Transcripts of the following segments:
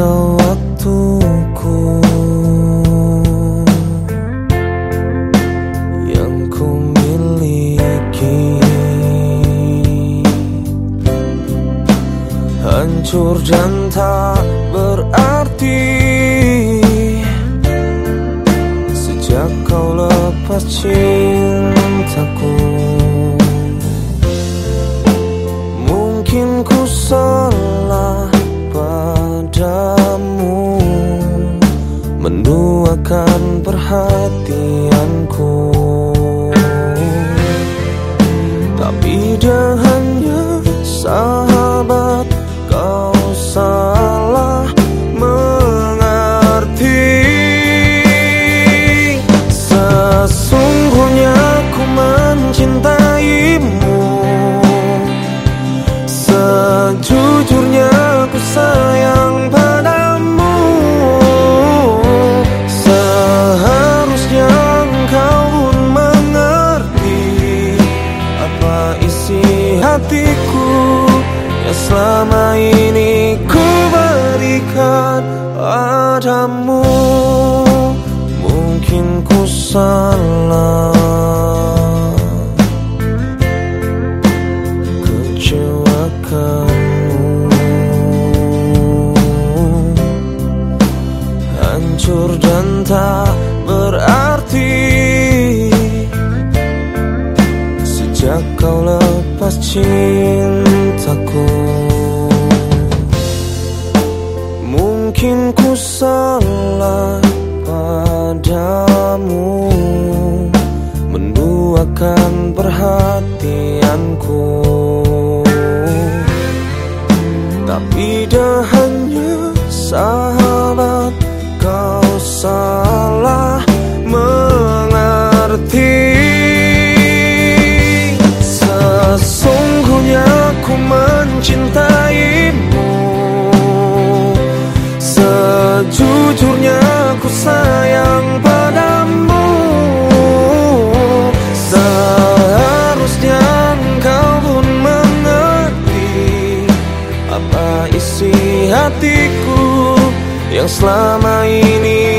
sewaktuku yang ku miliki. Hancur dan tak berarti sejak kau lepas cintaku perhatianku Tapi dia hanya sahabat Kau salah mengerti. Sesungguhnya ku mencintaimu. Sejujurnya ku sayang Yang selama ini ku berikan padamu Mungkin ku salah kecewakanmu. Hancur dan tak berarti Sejak kau lepas Mungkin ku salah padamu Menduakan perhatianku. Tapi Sejujurnya ku sayang padamu. Seharusnya engkau pun mengerti Apa isi hatiku Yang selama ini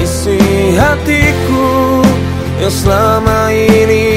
isi hatiku Yang selama ini